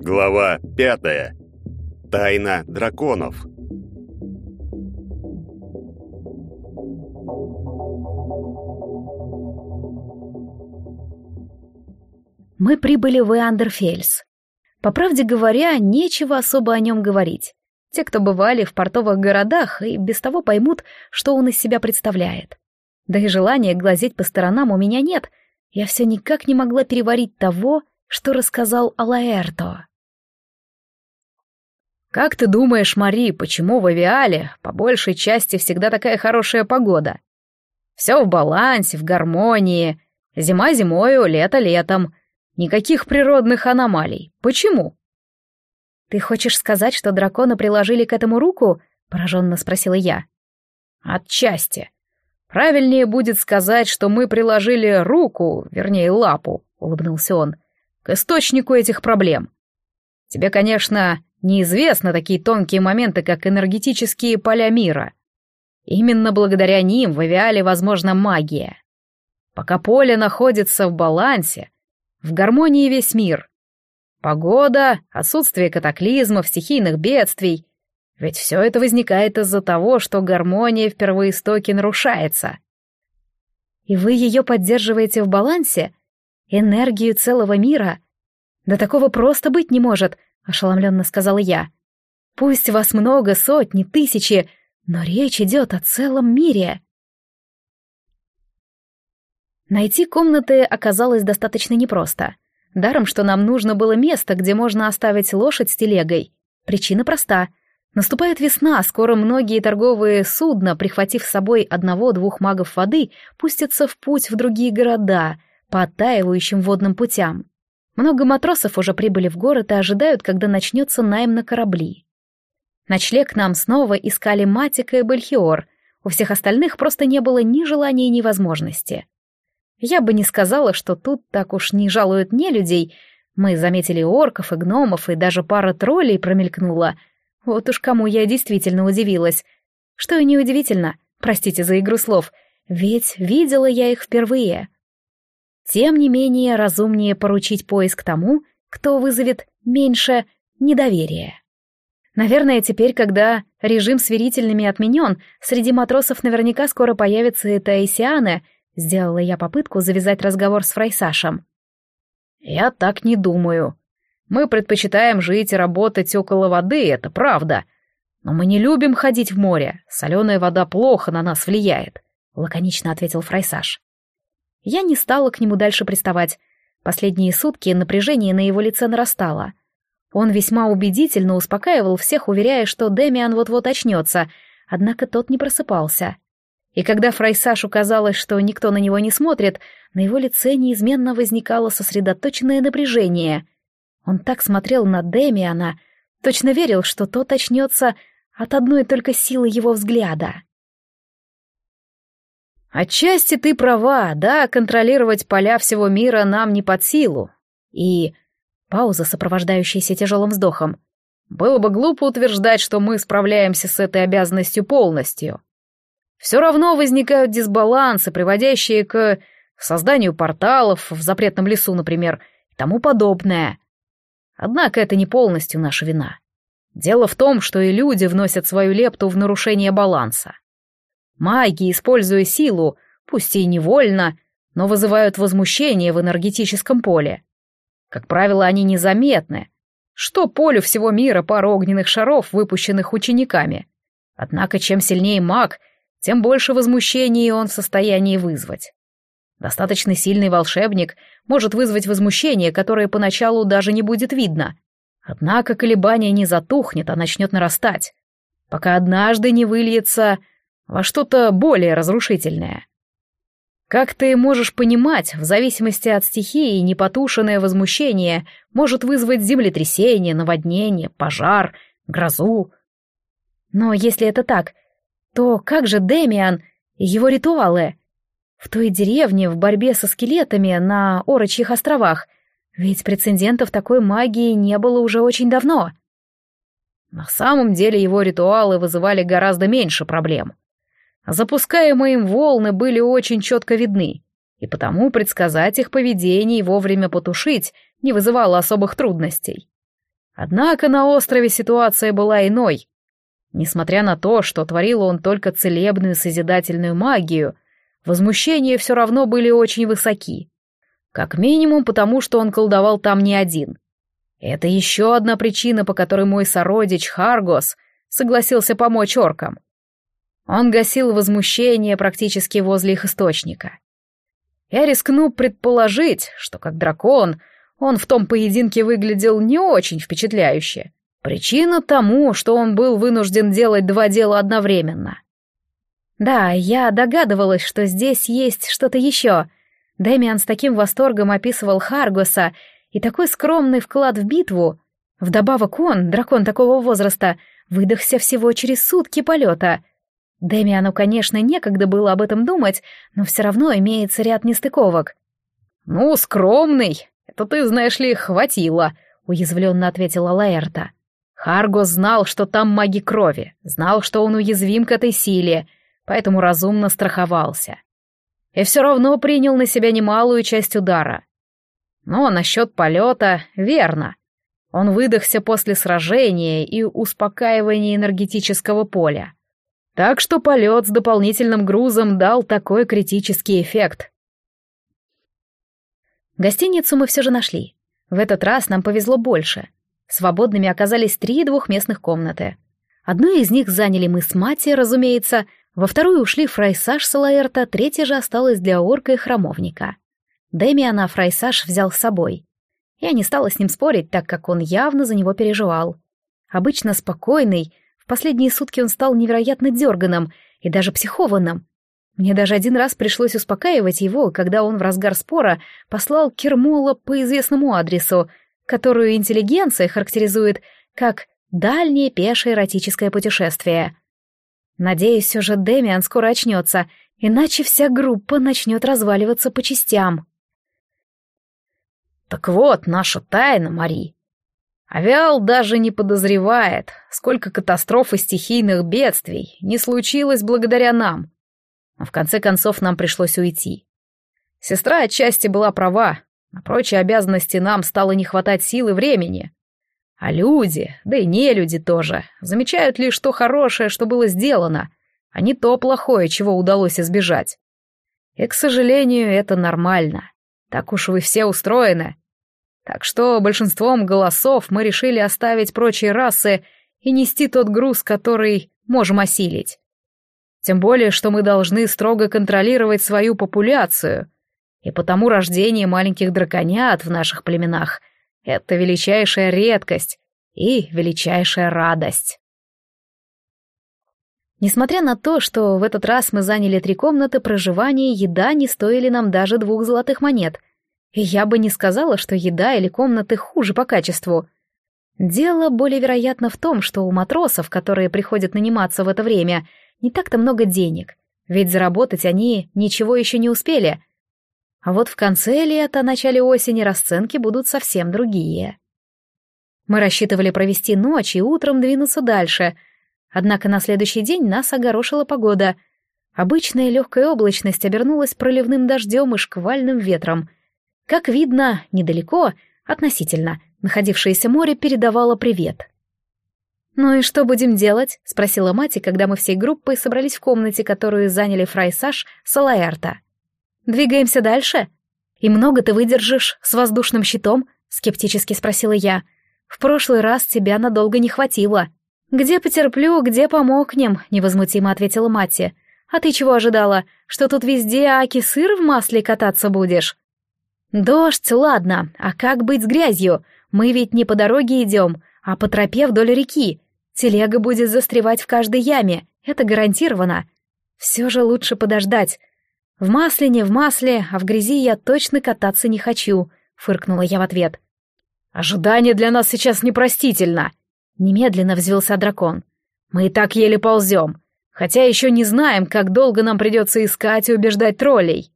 Глава пятая. Тайна драконов. Мы прибыли в Эандерфельс. По правде говоря, нечего особо о нем говорить. Те, кто бывали в портовых городах, и без того поймут, что он из себя представляет. Да и желания глазеть по сторонам у меня нет. Я все никак не могла переварить того, что рассказал Алаэрто. «Как ты думаешь, Мари, почему в Авиале по большей части всегда такая хорошая погода? Все в балансе, в гармонии. Зима зимою, лето летом. Никаких природных аномалий. Почему? Ты хочешь сказать, что драконы приложили к этому руку? Пораженно спросила я. Отчасти. Правильнее будет сказать, что мы приложили руку, вернее лапу, улыбнулся он, к источнику этих проблем. Тебе, конечно, неизвестны такие тонкие моменты, как энергетические поля мира. Именно благодаря ним в авиале возможна магия. Пока поле находится в балансе, в гармонии весь мир. Погода, отсутствие катаклизмов, стихийных бедствий. Ведь все это возникает из-за того, что гармония в первоистоке нарушается. И вы ее поддерживаете в балансе? Энергию целого мира? Да такого просто быть не может, ошеломленно сказала я. Пусть вас много, сотни, тысячи, но речь идет о целом мире. Найти комнаты оказалось достаточно непросто. Даром, что нам нужно было место, где можно оставить лошадь с телегой. Причина проста. Наступает весна, скоро многие торговые судна, прихватив с собой одного-двух магов воды, пустятся в путь в другие города, по оттаивающим водным путям. Много матросов уже прибыли в город и ожидают, когда начнется найм на корабли. Ночлег нам снова искали Матика и Бальхиор. У всех остальных просто не было ни желания, ни возможности. Я бы не сказала, что тут так уж не жалуют не людей. Мы заметили орков и гномов, и даже пара троллей промелькнула. Вот уж кому я действительно удивилась. Что и неудивительно, простите за игру слов, ведь видела я их впервые. Тем не менее, разумнее поручить поиск тому, кто вызовет меньше недоверия. Наверное, теперь, когда режим сверительными отменен, среди матросов наверняка скоро появятся и таисианы, Сделала я попытку завязать разговор с Фрайсашем. «Я так не думаю. Мы предпочитаем жить и работать около воды, это правда. Но мы не любим ходить в море. Соленая вода плохо на нас влияет», — лаконично ответил Фрайсаш. Я не стала к нему дальше приставать. Последние сутки напряжение на его лице нарастало. Он весьма убедительно успокаивал всех, уверяя, что Демиан вот-вот очнется, однако тот не просыпался. И когда Фрайсашу казалось, что никто на него не смотрит, на его лице неизменно возникало сосредоточенное напряжение. Он так смотрел на Демиана, точно верил, что тот очнется от одной только силы его взгляда. «Отчасти ты права, да, контролировать поля всего мира нам не под силу. И...» Пауза, сопровождающаяся тяжелым вздохом. «Было бы глупо утверждать, что мы справляемся с этой обязанностью полностью все равно возникают дисбалансы, приводящие к созданию порталов в запретном лесу, например, и тому подобное. Однако это не полностью наша вина. Дело в том, что и люди вносят свою лепту в нарушение баланса. Маги, используя силу, пусть и невольно, но вызывают возмущение в энергетическом поле. Как правило, они незаметны. Что полю всего мира пара огненных шаров, выпущенных учениками. Однако чем сильнее маг — тем больше возмущения он в состоянии вызвать. Достаточно сильный волшебник может вызвать возмущение, которое поначалу даже не будет видно. Однако колебание не затухнет, а начнет нарастать, пока однажды не выльется во что-то более разрушительное. Как ты можешь понимать, в зависимости от стихии непотушенное возмущение может вызвать землетрясение, наводнение, пожар, грозу. Но если это так, то как же Демиан и его ритуалы? В той деревне в борьбе со скелетами на Орочьих островах, ведь прецедентов такой магии не было уже очень давно. На самом деле его ритуалы вызывали гораздо меньше проблем. Запускаемые им волны были очень четко видны, и потому предсказать их поведение и вовремя потушить не вызывало особых трудностей. Однако на острове ситуация была иной. Несмотря на то, что творил он только целебную созидательную магию, возмущения все равно были очень высоки. Как минимум потому, что он колдовал там не один. Это еще одна причина, по которой мой сородич Харгос согласился помочь оркам. Он гасил возмущение практически возле их источника. Я рискну предположить, что как дракон он в том поединке выглядел не очень впечатляюще. Причина тому, что он был вынужден делать два дела одновременно. Да, я догадывалась, что здесь есть что-то еще. Дэмиан с таким восторгом описывал Харгоса и такой скромный вклад в битву. Вдобавок он, дракон такого возраста, выдохся всего через сутки полета. Дэмиану, конечно, некогда было об этом думать, но все равно имеется ряд нестыковок. «Ну, скромный, это ты, знаешь ли, хватило», — уязвленно ответила Лаэрта. Харгос знал, что там маги крови, знал, что он уязвим к этой силе, поэтому разумно страховался. И все равно принял на себя немалую часть удара. Но насчет полета — верно. Он выдохся после сражения и успокаивания энергетического поля. Так что полет с дополнительным грузом дал такой критический эффект. Гостиницу мы все же нашли. В этот раз нам повезло больше — Свободными оказались три двухместных комнаты. Одну из них заняли мы с Мати, разумеется, во вторую ушли Фрайсаж Салаэрта, третья же осталась для орка и храмовника. Дэмиана Фрайсаж взял с собой. Я не стала с ним спорить, так как он явно за него переживал. Обычно спокойный, в последние сутки он стал невероятно дерганым и даже психованным. Мне даже один раз пришлось успокаивать его, когда он в разгар спора послал Кермола по известному адресу — которую интеллигенция характеризует как «дальнее пешее эротическое путешествие». Надеюсь, все же Демиан скоро очнется, иначе вся группа начнет разваливаться по частям. Так вот, наша тайна, Мари. Авиал даже не подозревает, сколько катастроф и стихийных бедствий не случилось благодаря нам. Но в конце концов нам пришлось уйти. Сестра отчасти была права, на прочие обязанности нам стало не хватать сил и времени. А люди, да и не люди тоже, замечают лишь то хорошее, что было сделано, а не то плохое, чего удалось избежать. И, к сожалению, это нормально. Так уж вы все устроены. Так что большинством голосов мы решили оставить прочие расы и нести тот груз, который можем осилить. Тем более, что мы должны строго контролировать свою популяцию, и потому рождение маленьких драконят в наших племенах — это величайшая редкость и величайшая радость. Несмотря на то, что в этот раз мы заняли три комнаты, проживания и еда не стоили нам даже двух золотых монет. И я бы не сказала, что еда или комнаты хуже по качеству. Дело более вероятно в том, что у матросов, которые приходят наниматься в это время, не так-то много денег, ведь заработать они ничего еще не успели — а вот в конце лета, начале осени расценки будут совсем другие. Мы рассчитывали провести ночь и утром двинуться дальше. Однако на следующий день нас огорошила погода. Обычная легкая облачность обернулась проливным дождем и шквальным ветром. Как видно, недалеко, относительно, находившееся море передавало привет. «Ну и что будем делать?» — спросила мать, когда мы всей группой собрались в комнате, которую заняли Фрайсаж Салаэрта. Двигаемся дальше? И много ты выдержишь с воздушным щитом? Скептически спросила я. В прошлый раз тебя надолго не хватило. Где потерплю, где помокнем, невозмутимо ответила Матти. А ты чего ожидала? Что тут везде аки-сыр в масле кататься будешь? Дождь, ладно, а как быть с грязью? Мы ведь не по дороге идем, а по тропе вдоль реки. Телега будет застревать в каждой яме, это гарантированно. Все же лучше подождать, «В масле, не в масле, а в грязи я точно кататься не хочу», — фыркнула я в ответ. «Ожидание для нас сейчас непростительно», — немедленно взвелся дракон. «Мы и так еле ползем, хотя еще не знаем, как долго нам придется искать и убеждать троллей».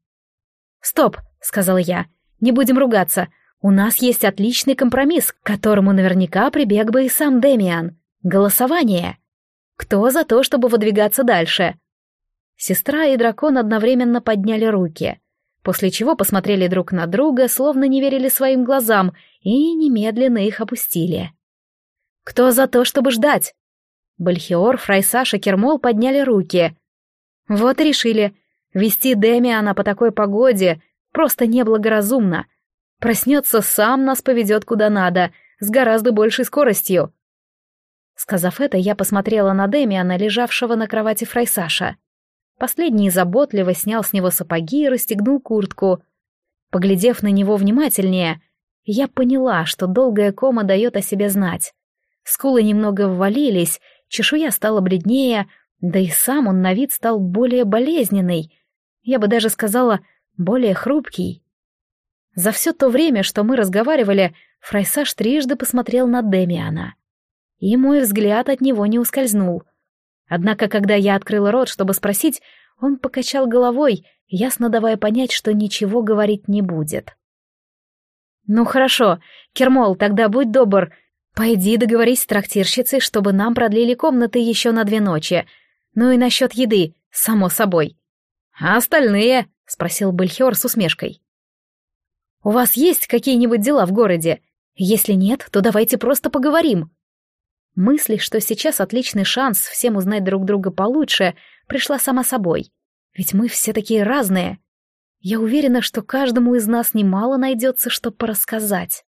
«Стоп», — сказала я, — «не будем ругаться. У нас есть отличный компромисс, к которому наверняка прибег бы и сам Демиан. Голосование. Кто за то, чтобы выдвигаться дальше?» Сестра и дракон одновременно подняли руки, после чего посмотрели друг на друга, словно не верили своим глазам, и немедленно их опустили. «Кто за то, чтобы ждать?» Бальхиор, Фрайсаш и Кермол подняли руки. Вот и решили. Вести Демиана по такой погоде просто неблагоразумно. Проснется сам, нас поведет куда надо, с гораздо большей скоростью. Сказав это, я посмотрела на Демиана, лежавшего на кровати Фрайсаша. Последний заботливо снял с него сапоги и расстегнул куртку. Поглядев на него внимательнее, я поняла, что долгая кома дает о себе знать. Скулы немного ввалились, чешуя стала бледнее, да и сам он на вид стал более болезненный. Я бы даже сказала, более хрупкий. За все то время, что мы разговаривали, Фрайсаж трижды посмотрел на Демиана. И мой взгляд от него не ускользнул — Однако, когда я открыла рот, чтобы спросить, он покачал головой, ясно давая понять, что ничего говорить не будет. «Ну хорошо, Кермол, тогда будь добр, пойди договорись с трактирщицей, чтобы нам продлили комнаты еще на две ночи. Ну и насчет еды, само собой». «А остальные?» — спросил Бельхиор с усмешкой. «У вас есть какие-нибудь дела в городе? Если нет, то давайте просто поговорим», Мысль, что сейчас отличный шанс всем узнать друг друга получше, пришла сама собой. Ведь мы все такие разные. Я уверена, что каждому из нас немало найдется, что порассказать.